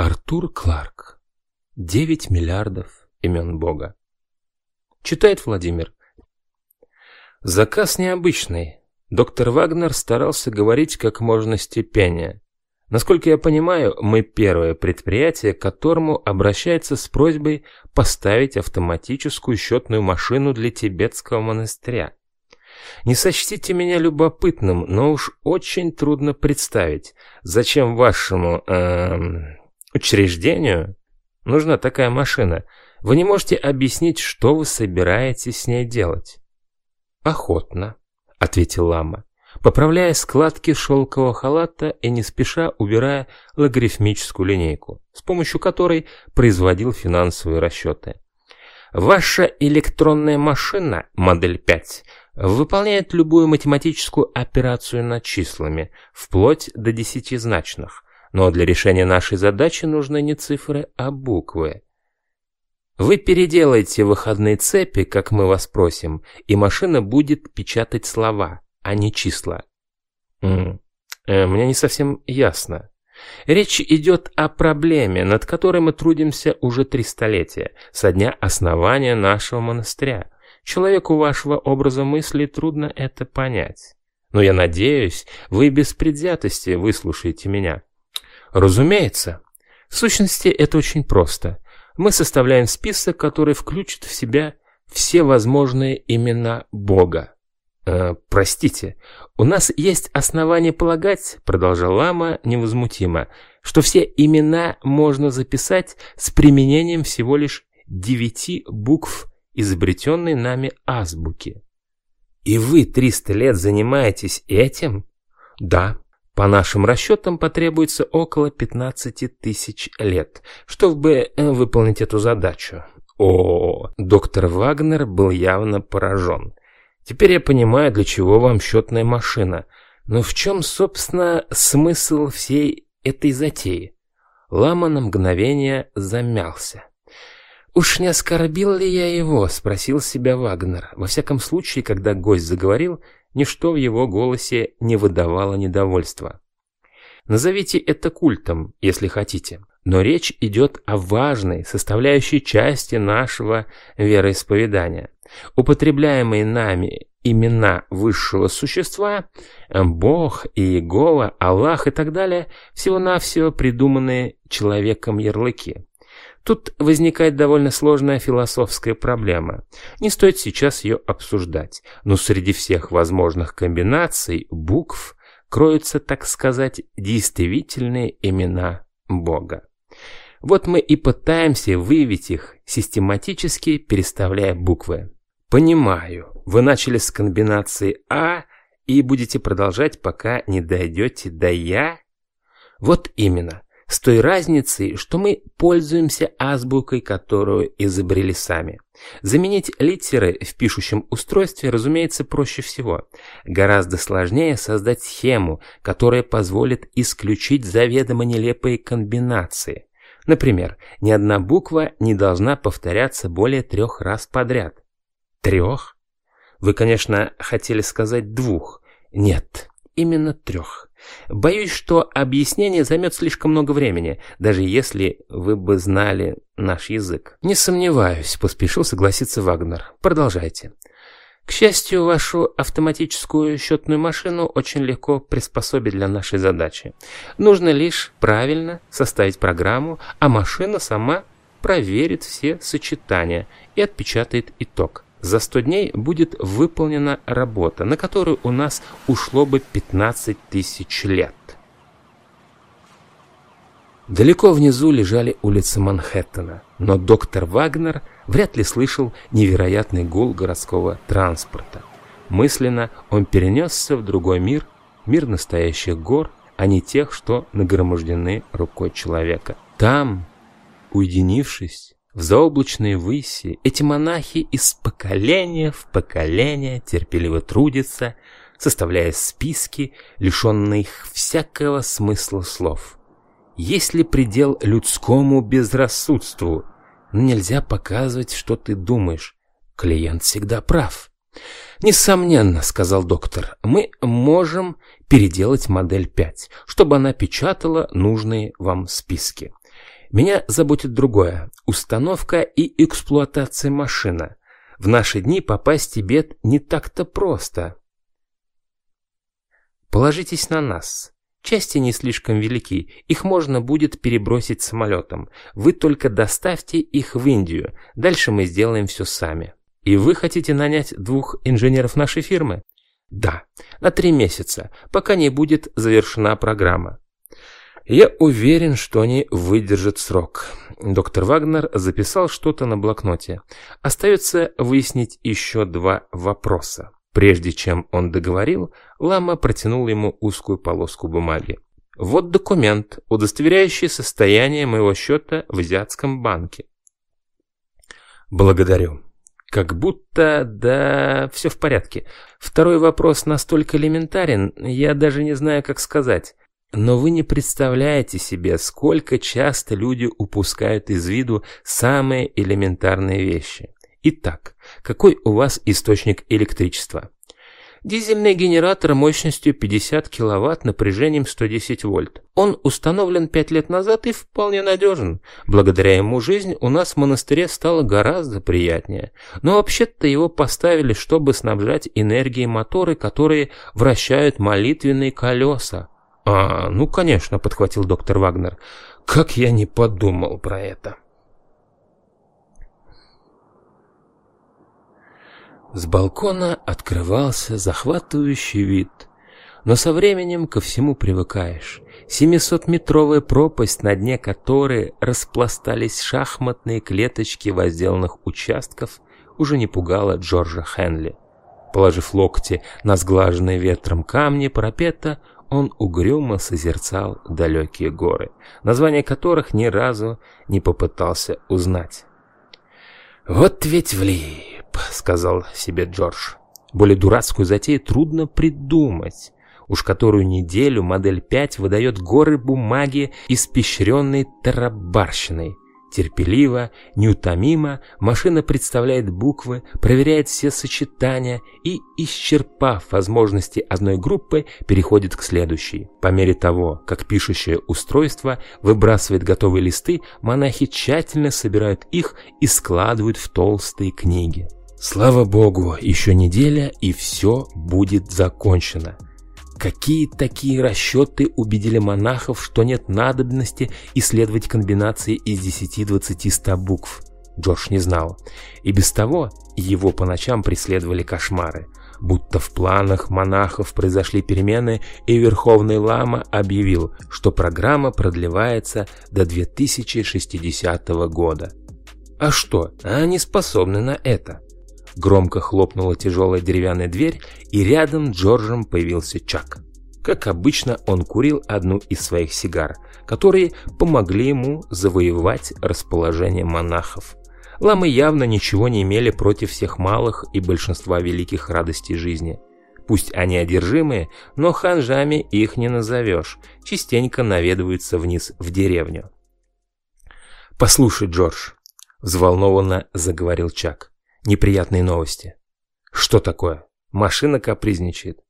Артур Кларк. 9 миллиардов имен Бога. Читает Владимир. Заказ необычный. Доктор Вагнер старался говорить как можно степеннее. Насколько я понимаю, мы первое предприятие, к которому обращается с просьбой поставить автоматическую счетную машину для тибетского монастыря. Не сочтите меня любопытным, но уж очень трудно представить, зачем вашему эм, учреждению нужна такая машина. Вы не можете объяснить, что вы собираетесь с ней делать? Охотно, ответил лама, поправляя складки шелкового халата и не спеша убирая логарифмическую линейку, с помощью которой производил финансовые расчеты. Ваша электронная машина, модель 5, выполняет любую математическую операцию над числами, вплоть до десятизначных, но для решения нашей задачи нужны не цифры, а буквы. Вы переделаете выходные цепи, как мы вас просим, и машина будет печатать слова, а не числа. М -м, мне не совсем ясно. Речь идет о проблеме, над которой мы трудимся уже три столетия, со дня основания нашего монастыря. Человеку вашего образа мысли трудно это понять. Но я надеюсь, вы без предвзятости выслушаете меня. Разумеется. В сущности, это очень просто. Мы составляем список, который включит в себя все возможные имена Бога. Э, простите, у нас есть основания полагать, продолжал Лама невозмутимо, что все имена можно записать с применением всего лишь девяти букв изобретенной нами азбуки. И вы 300 лет занимаетесь этим? Да, по нашим расчетам потребуется около 15 тысяч лет, чтобы э, выполнить эту задачу. О, доктор Вагнер был явно поражен. Теперь я понимаю, для чего вам счетная машина. Но в чем, собственно, смысл всей этой затеи? Лама на мгновение замялся. «Уж не оскорбил ли я его?» — спросил себя Вагнер. Во всяком случае, когда гость заговорил, Ничто в его голосе не выдавало недовольства. Назовите это культом, если хотите, но речь идет о важной составляющей части нашего вероисповедания. Употребляемые нами имена высшего существа, Бог, Иегова, Аллах и так далее, всего-навсего придуманные человеком ярлыки. Тут возникает довольно сложная философская проблема. Не стоит сейчас ее обсуждать, но среди всех возможных комбинаций букв кроются, так сказать, действительные имена Бога. Вот мы и пытаемся выявить их, систематически переставляя буквы. Понимаю, вы начали с комбинации А и будете продолжать, пока не дойдете до Я? Вот именно. С той разницей, что мы пользуемся азбукой, которую изобрели сами. Заменить литеры в пишущем устройстве, разумеется, проще всего. Гораздо сложнее создать схему, которая позволит исключить заведомо нелепые комбинации. Например, ни одна буква не должна повторяться более трех раз подряд. Трех? Вы, конечно, хотели сказать двух. Нет, именно трех. Боюсь, что объяснение займет слишком много времени, даже если вы бы знали наш язык. Не сомневаюсь, поспешил согласиться Вагнер. Продолжайте. К счастью, вашу автоматическую счетную машину очень легко приспособить для нашей задачи. Нужно лишь правильно составить программу, а машина сама проверит все сочетания и отпечатает итог. За 100 дней будет выполнена работа, на которую у нас ушло бы 15 тысяч лет. Далеко внизу лежали улицы Манхэттена, но доктор Вагнер вряд ли слышал невероятный гул городского транспорта. Мысленно он перенесся в другой мир, мир настоящих гор, а не тех, что нагромождены рукой человека. Там, уединившись, в заоблачные выси эти монахи из поколения в поколение терпеливо трудятся, составляя списки, лишенные всякого смысла слов. Есть ли предел людскому безрассудству? Нельзя показывать, что ты думаешь. Клиент всегда прав. «Несомненно», — сказал доктор, — «мы можем переделать модель 5, чтобы она печатала нужные вам списки. Меня заботит другое – установка и эксплуатация машины. В наши дни попасть в Тибет не так-то просто. Положитесь на нас. Части не слишком велики, их можно будет перебросить самолетом. Вы только доставьте их в Индию, дальше мы сделаем все сами. И вы хотите нанять двух инженеров нашей фирмы? Да, на три месяца, пока не будет завершена программа. Я уверен, что они выдержат срок. Доктор Вагнер записал что-то на блокноте. Остается выяснить еще два вопроса. Прежде чем он договорил, Лама протянул ему узкую полоску бумаги. Вот документ, удостоверяющий состояние моего счета в азиатском банке. Благодарю. Как будто, да, все в порядке. Второй вопрос настолько элементарен, я даже не знаю, как сказать. Но вы не представляете себе, сколько часто люди упускают из виду самые элементарные вещи. Итак, какой у вас источник электричества? Дизельный генератор мощностью 50 кВт напряжением 110 вольт. Он установлен 5 лет назад и вполне надежен. Благодаря ему жизнь у нас в монастыре стала гораздо приятнее. Но вообще-то его поставили, чтобы снабжать энергией моторы, которые вращают молитвенные колеса. «А, ну, конечно», — подхватил доктор Вагнер. «Как я не подумал про это». С балкона открывался захватывающий вид, но со временем ко всему привыкаешь. Семисотметровая пропасть, на дне которой распластались шахматные клеточки возделанных участков, уже не пугала Джорджа Хенли. Положив локти на сглаженные ветром камни парапета, он угрюмо созерцал далекие горы, название которых ни разу не попытался узнать. «Вот ведь влип», — сказал себе Джордж. «Более дурацкую затею трудно придумать. Уж которую неделю модель 5 выдает горы бумаги, испещренной тарабарщиной. Терпеливо, неутомимо машина представляет буквы, проверяет все сочетания и, исчерпав возможности одной группы, переходит к следующей. По мере того, как пишущее устройство выбрасывает готовые листы, монахи тщательно собирают их и складывают в толстые книги. Слава богу, еще неделя и все будет закончено. Какие такие расчеты убедили монахов, что нет надобности исследовать комбинации из 10, 20, 100 букв? Джордж не знал. И без того его по ночам преследовали кошмары. Будто в планах монахов произошли перемены, и Верховный Лама объявил, что программа продлевается до 2060 года. А что, они способны на это? Громко хлопнула тяжелая деревянная дверь, и рядом Джорджем появился Чак. Как обычно, он курил одну из своих сигар, которые помогли ему завоевать расположение монахов. Ламы явно ничего не имели против всех малых и большинства великих радостей жизни. Пусть они одержимые, но ханжами их не назовешь, частенько наведываются вниз в деревню. «Послушай, Джордж», — взволнованно заговорил Чак, неприятные новости. Что такое? Машина капризничает.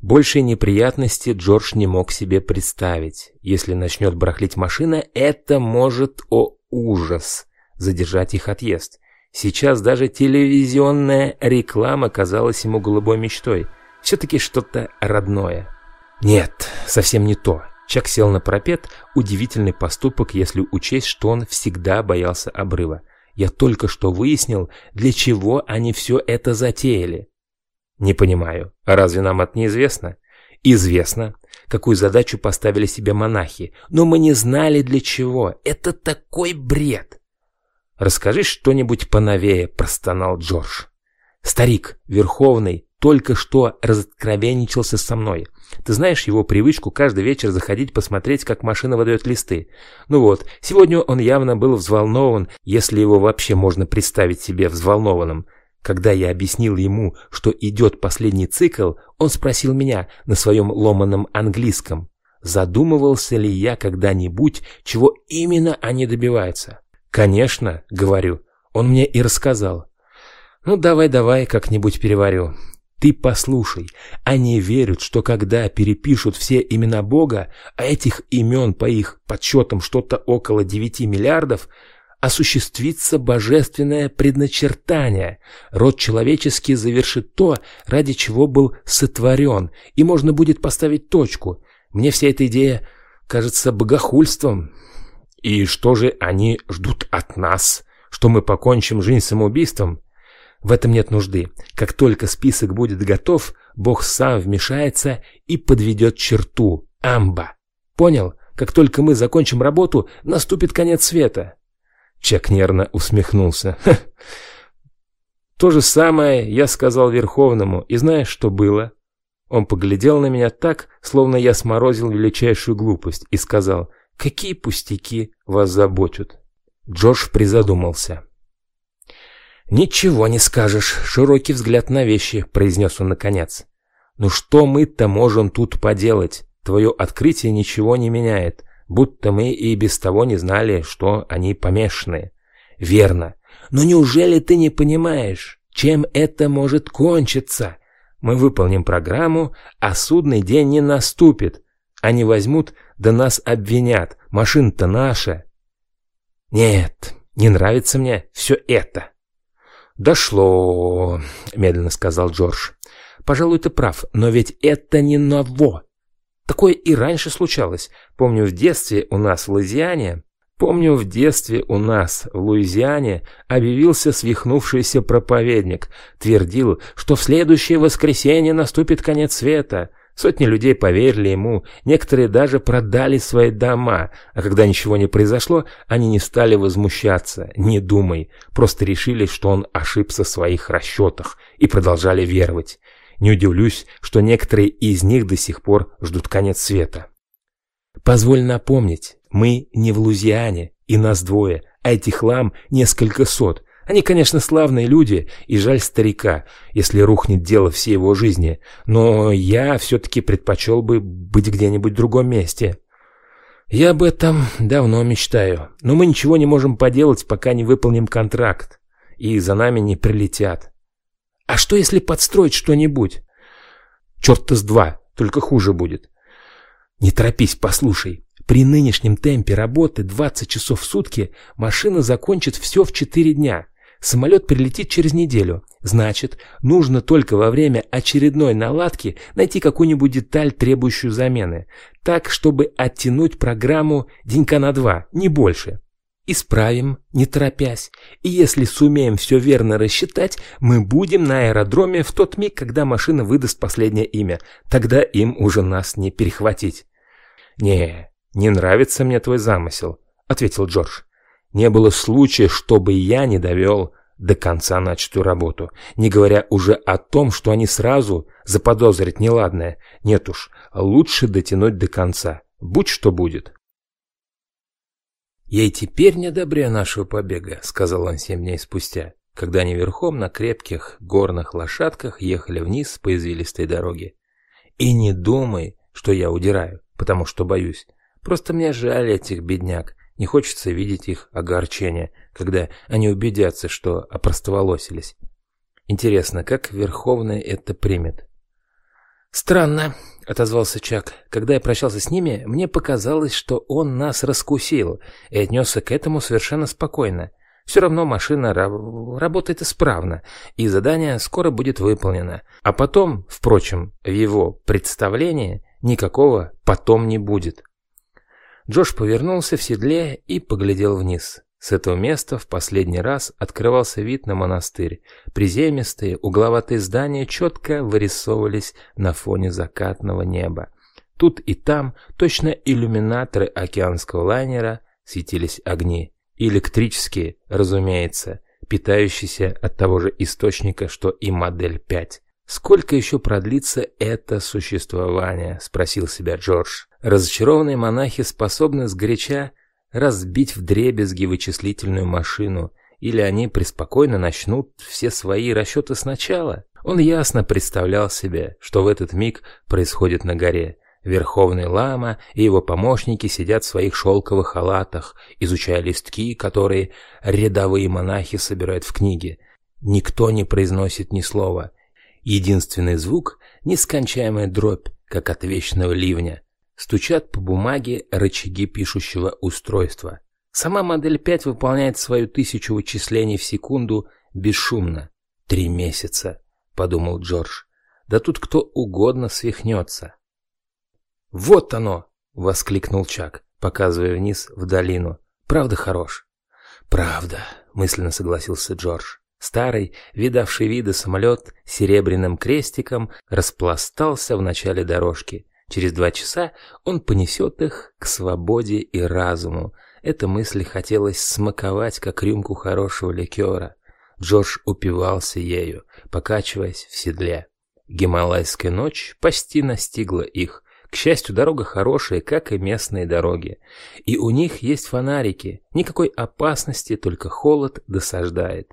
Большей неприятности Джордж не мог себе представить. Если начнет барахлить машина, это может, о ужас, задержать их отъезд. Сейчас даже телевизионная реклама казалась ему голубой мечтой. Все-таки что-то родное. Нет, совсем не то. Чак сел на парапет, удивительный поступок, если учесть, что он всегда боялся обрыва. Я только что выяснил, для чего они все это затеяли. Не понимаю, а разве нам это неизвестно? Известно, какую задачу поставили себе монахи, но мы не знали для чего. Это такой бред. Расскажи что-нибудь поновее, простонал Джордж. Старик, Верховный, только что разоткровенничался со мной. Ты знаешь его привычку каждый вечер заходить посмотреть, как машина выдает листы. Ну вот, сегодня он явно был взволнован, если его вообще можно представить себе взволнованным. Когда я объяснил ему, что идет последний цикл, он спросил меня на своем ломаном английском, задумывался ли я когда-нибудь, чего именно они добиваются. «Конечно», — говорю, он мне и рассказал. «Ну, давай-давай, как-нибудь переварю». Ты послушай, они верят, что когда перепишут все имена Бога, а этих имен по их подсчетам что-то около 9 миллиардов, осуществится божественное предначертание. Род человеческий завершит то, ради чего был сотворен, и можно будет поставить точку. Мне вся эта идея кажется богохульством. И что же они ждут от нас? Что мы покончим жизнь самоубийством? В этом нет нужды. Как только список будет готов, Бог сам вмешается и подведет черту. Амба. Понял? Как только мы закончим работу, наступит конец света. Чак нервно усмехнулся. Ха. То же самое я сказал Верховному, и знаешь, что было? Он поглядел на меня так, словно я сморозил величайшую глупость, и сказал, какие пустяки вас заботят. Джордж призадумался. «Ничего не скажешь, широкий взгляд на вещи», — произнес он наконец. «Ну что мы-то можем тут поделать? Твое открытие ничего не меняет, будто мы и без того не знали, что они помешаны». «Верно. Но неужели ты не понимаешь, чем это может кончиться? Мы выполним программу, а судный день не наступит. Они возьмут, да нас обвинят. Машина-то наша». «Нет, не нравится мне все это». «Дошло», — медленно сказал Джордж. «Пожалуй, ты прав, но ведь это не ново. Такое и раньше случалось. Помню, в детстве у нас в Луизиане... Помню, в детстве у нас в Луизиане объявился свихнувшийся проповедник. Твердил, что в следующее воскресенье наступит конец света. Сотни людей поверили ему, некоторые даже продали свои дома, а когда ничего не произошло, они не стали возмущаться, не думай, просто решили, что он ошибся в своих расчетах и продолжали веровать. Не удивлюсь, что некоторые из них до сих пор ждут конец света. Позволь напомнить, мы не в Лузиане, и нас двое, а этих лам несколько сот, они, конечно, славные люди, и жаль старика, если рухнет дело всей его жизни, но я все-таки предпочел бы быть где-нибудь в другом месте. Я об этом давно мечтаю, но мы ничего не можем поделать, пока не выполним контракт, и за нами не прилетят. А что, если подстроить что-нибудь? Черт-то с два, только хуже будет. Не торопись, послушай. При нынешнем темпе работы 20 часов в сутки машина закончит все в 4 дня. Самолет прилетит через неделю. Значит, нужно только во время очередной наладки найти какую-нибудь деталь, требующую замены. Так, чтобы оттянуть программу денька на два, не больше. Исправим, не торопясь. И если сумеем все верно рассчитать, мы будем на аэродроме в тот миг, когда машина выдаст последнее имя. Тогда им уже нас не перехватить. «Не, не нравится мне твой замысел», — ответил Джордж. Не было случая, чтобы я не довел до конца начатую работу, не говоря уже о том, что они сразу заподозрят неладное. Нет уж, лучше дотянуть до конца, будь что будет. «Я и теперь не одобряю нашего побега», — сказал он семь дней спустя, когда они верхом на крепких горных лошадках ехали вниз по извилистой дороге. «И не думай, что я удираю, потому что боюсь. Просто мне жаль этих бедняк. Не хочется видеть их огорчение, когда они убедятся, что опростоволосились. Интересно, как Верховный это примет? «Странно», — отозвался Чак. «Когда я прощался с ними, мне показалось, что он нас раскусил и отнесся к этому совершенно спокойно. Все равно машина работает исправно, и задание скоро будет выполнено. А потом, впрочем, в его представлении никакого «потом» не будет. Джош повернулся в седле и поглядел вниз. С этого места в последний раз открывался вид на монастырь. Приземистые, угловатые здания четко вырисовывались на фоне закатного неба. Тут и там, точно иллюминаторы океанского лайнера, светились огни. Электрические, разумеется, питающиеся от того же источника, что и модель 5. «Сколько еще продлится это существование?» – спросил себя Джордж. Разочарованные монахи способны сгоряча разбить вдребезги вычислительную машину, или они преспокойно начнут все свои расчеты сначала. Он ясно представлял себе, что в этот миг происходит на горе. Верховный лама и его помощники сидят в своих шелковых халатах, изучая листки, которые рядовые монахи собирают в книге. Никто не произносит ни слова. Единственный звук — нескончаемая дробь, как от вечного ливня. Стучат по бумаге рычаги пишущего устройства. Сама модель 5 выполняет свою тысячу вычислений в секунду бесшумно. «Три месяца», — подумал Джордж. «Да тут кто угодно свихнется». «Вот оно!» — воскликнул Чак, показывая вниз в долину. «Правда хорош?» «Правда», — мысленно согласился Джордж. Старый, видавший виды самолет с серебряным крестиком распластался в начале дорожки. Через два часа он понесет их к свободе и разуму. Эта мысль хотелось смаковать, как рюмку хорошего ликера. Джордж упивался ею, покачиваясь в седле. Гималайская ночь почти настигла их. К счастью, дорога хорошая, как и местные дороги. И у них есть фонарики. Никакой опасности, только холод досаждает.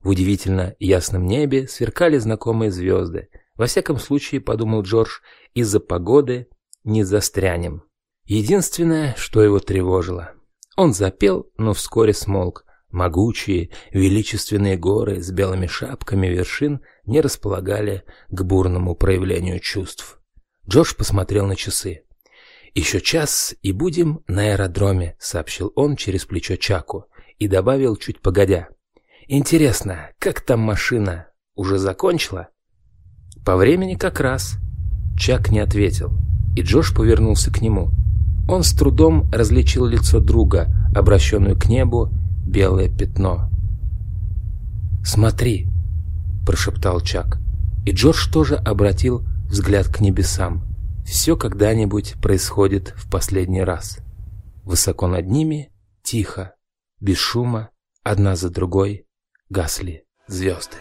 В удивительно ясном небе сверкали знакомые звезды. Во всяком случае, подумал Джордж, из-за погоды не застрянем. Единственное, что его тревожило. Он запел, но вскоре смолк. Могучие, величественные горы с белыми шапками вершин не располагали к бурному проявлению чувств. Джордж посмотрел на часы. «Еще час и будем на аэродроме», — сообщил он через плечо Чаку и добавил чуть погодя. Интересно, как там машина? Уже закончила? По времени как раз. Чак не ответил, и Джош повернулся к нему. Он с трудом различил лицо друга, обращенную к небу, белое пятно. «Смотри!» – прошептал Чак. И Джордж тоже обратил взгляд к небесам. Все когда-нибудь происходит в последний раз. Высоко над ними, тихо, без шума, одна за другой – гасли звезды.